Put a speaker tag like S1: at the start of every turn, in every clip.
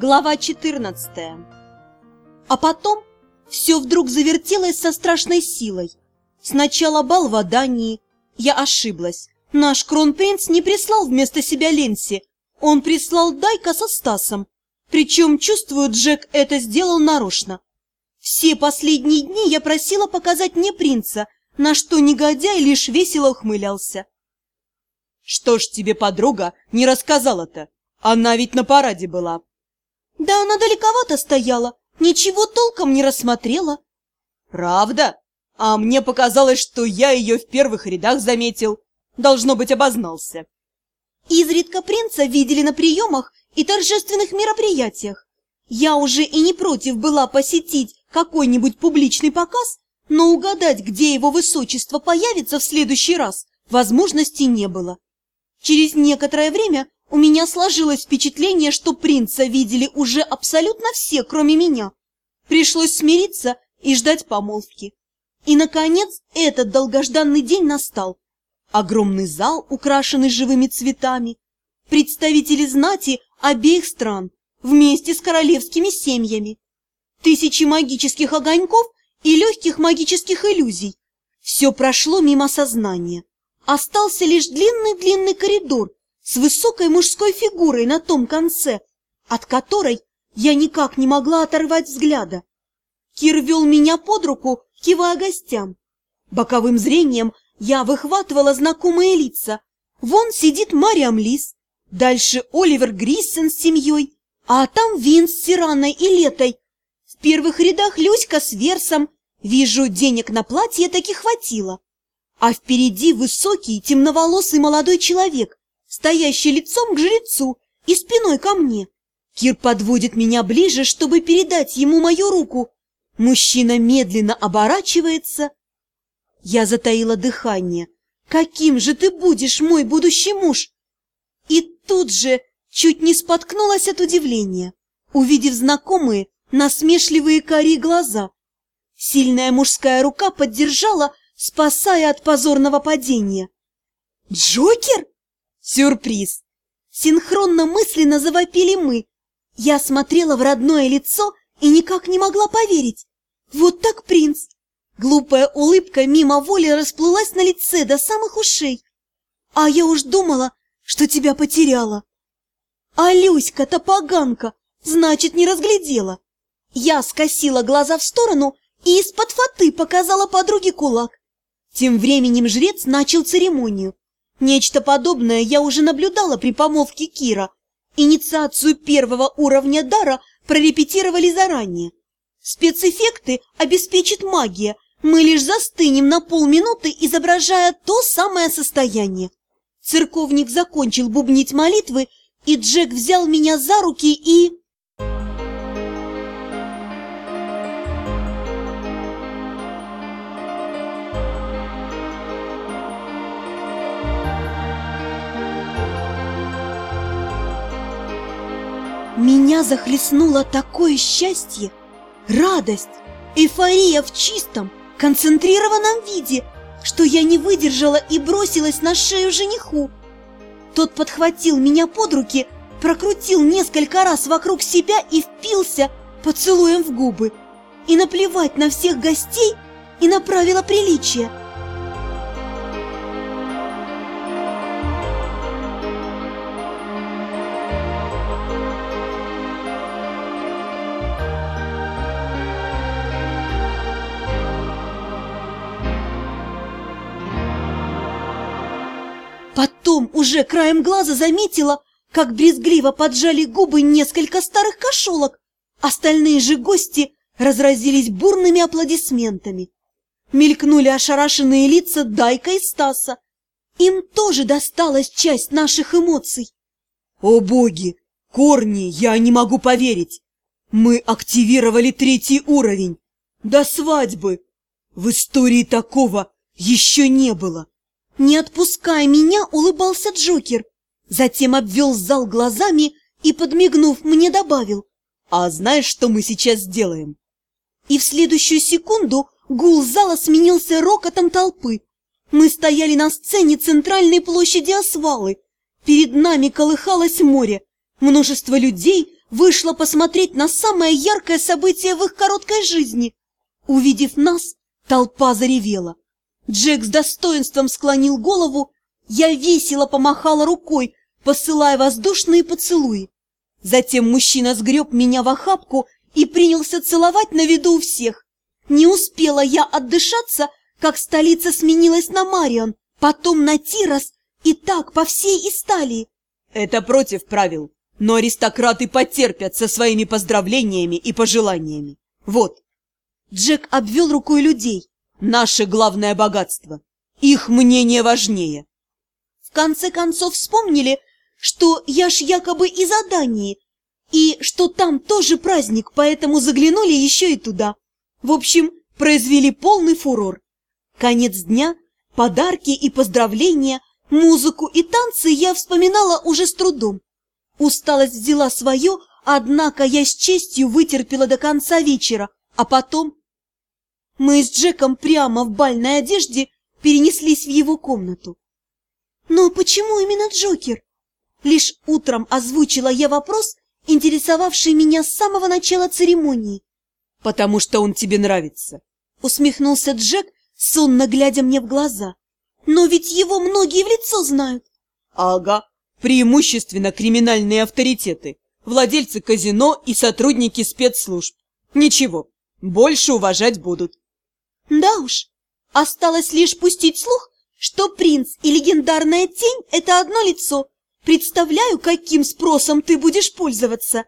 S1: Глава 14 А потом все вдруг завертелось со страшной силой. Сначала бал в Адании. Я ошиблась. Наш кронпринц не прислал вместо себя Ленси. Он прислал Дайка со Стасом. Причем, чувствую, Джек это сделал нарочно. Все последние дни я просила показать мне принца, на что негодяй лишь весело ухмылялся.
S2: Что ж тебе подруга не рассказала-то? Она ведь на параде была.
S1: Да она далековато стояла, ничего толком не рассмотрела.
S2: Правда? А мне показалось, что я ее в первых рядах заметил. Должно быть, обознался.
S1: Изредка принца видели на приемах и торжественных мероприятиях. Я уже и не против была посетить какой-нибудь публичный показ, но угадать, где его высочество появится в следующий раз, возможности не было. Через некоторое время у меня сложилось впечатление, что принца видели уже абсолютно все, кроме меня. Пришлось смириться и ждать помолвки. И, наконец, этот долгожданный день настал. Огромный зал, украшенный живыми цветами. Представители знати обеих стран, вместе с королевскими семьями. Тысячи магических огоньков и легких магических иллюзий. Все прошло мимо сознания. Остался лишь длинный-длинный коридор, с высокой мужской фигурой на том конце, от которой я никак не могла оторвать взгляда. Кир вел меня под руку, кивая гостям. Боковым зрением я выхватывала знакомые лица. Вон сидит Мариам Лис, дальше Оливер Гриссен с семьей, а там Вин с Сираной и Летой. В первых рядах Люська с Версом. Вижу, денег на платье таки хватило. А впереди высокий темноволосый молодой человек, стоящий лицом к жрецу и спиной ко мне. Кир подводит меня ближе, чтобы передать ему мою руку. Мужчина медленно оборачивается. Я затаила дыхание. Каким же ты будешь, мой будущий муж? И тут же чуть не споткнулась от удивления, увидев знакомые насмешливые карие глаза. Сильная мужская рука поддержала, спасая от позорного падения. «Джокер?» Сюрприз! Синхронно мысленно завопили мы. Я смотрела в родное лицо и никак не могла поверить. Вот так принц! Глупая улыбка мимо воли расплылась на лице до самых ушей. А я уж думала, что тебя потеряла. А Люська-то поганка, значит, не разглядела. Я скосила глаза в сторону и из-под фаты показала подруге кулак. Тем временем жрец начал церемонию. Нечто подобное я уже наблюдала при помолвке Кира. Инициацию первого уровня дара прорепетировали заранее. Спецэффекты обеспечит магия. Мы лишь застынем на полминуты, изображая то самое состояние. Церковник закончил бубнить молитвы, и Джек взял меня за руки и... Меня захлестнуло такое счастье, радость, эйфория в чистом, концентрированном виде, что я не выдержала и бросилась на шею жениху. Тот подхватил меня под руки, прокрутил несколько раз вокруг себя и впился поцелуем в губы. И наплевать на всех гостей и на правила приличия – Потом уже краем глаза заметила, как брезгливо поджали губы несколько старых кошелок. Остальные же гости разразились бурными аплодисментами. Мелькнули ошарашенные лица Дайка и Стаса. Им тоже досталась часть наших эмоций.
S2: О боги! Корни, я не могу поверить! Мы активировали третий уровень. До свадьбы! В истории такого еще не было.
S1: Не отпуская меня, улыбался Джокер. Затем обвел зал глазами и, подмигнув, мне добавил.
S2: «А знаешь, что мы сейчас сделаем?»
S1: И в следующую секунду гул зала сменился рокотом толпы. Мы стояли на сцене центральной площади Освалы. Перед нами колыхалось море. Множество людей вышла посмотреть на самое яркое событие в их короткой жизни. Увидев нас, толпа заревела. Джек с достоинством склонил голову, я весело помахала рукой, посылая воздушные поцелуи. Затем мужчина сгреб меня в охапку и принялся целовать на виду у всех. Не успела я отдышаться, как столица сменилась на Марион, потом на Тирос и так по всей Исталии.
S2: Это против правил, но аристократы потерпят со своими поздравлениями и пожеланиями. Вот.
S1: Джек обвел рукой людей.
S2: Наше главное богатство. Их мнение важнее.
S1: В конце концов вспомнили, что я ж якобы и задании, и что там тоже праздник, поэтому заглянули еще и туда. В общем, произвели полный фурор. Конец дня, подарки и поздравления, музыку и танцы я вспоминала уже с трудом. Усталость взяла свое, однако я с честью вытерпела до конца вечера, а потом... Мы с Джеком прямо в бальной одежде перенеслись в его комнату. Но почему именно Джокер? Лишь утром озвучила я вопрос, интересовавший меня с самого начала церемонии.
S2: «Потому что он тебе нравится», —
S1: усмехнулся Джек, сонно глядя мне в глаза. «Но ведь его многие в лицо знают».
S2: «Ага, преимущественно криминальные авторитеты, владельцы казино и сотрудники спецслужб. Ничего, больше уважать будут».
S1: «Да уж, осталось лишь пустить слух, что принц и легендарная тень — это одно лицо. Представляю, каким спросом ты будешь пользоваться!»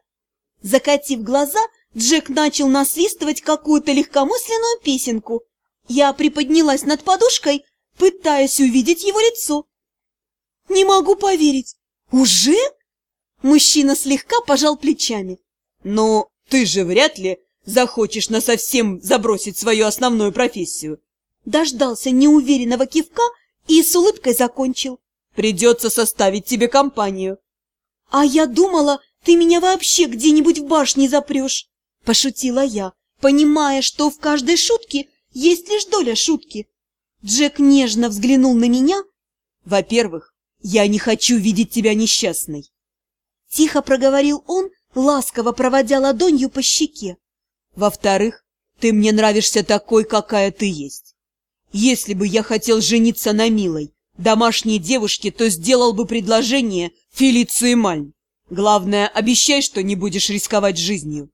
S1: Закатив глаза, Джек начал насвистывать какую-то легкомысленную песенку. Я приподнялась над подушкой, пытаясь увидеть его лицо. «Не могу поверить! Уже?» Мужчина слегка пожал плечами.
S2: «Но ты же вряд ли захочешь насовсем забросить свою основную профессию!»
S1: Дождался неуверенного кивка и с улыбкой закончил.
S2: «Придется составить тебе компанию».
S1: «А я думала, ты меня вообще где-нибудь в башне запрешь!» Пошутила я, понимая, что в каждой шутке есть лишь доля шутки. Джек нежно взглянул на меня.
S2: «Во-первых, я не хочу видеть тебя несчастной!»
S1: Тихо проговорил он, ласково проводя ладонью по щеке.
S2: «Во-вторых, ты мне нравишься такой, какая ты есть. Если бы я хотел жениться на милой, домашней девушке, то сделал бы предложение Фелиции Мальм. Главное, обещай, что не будешь рисковать жизнью.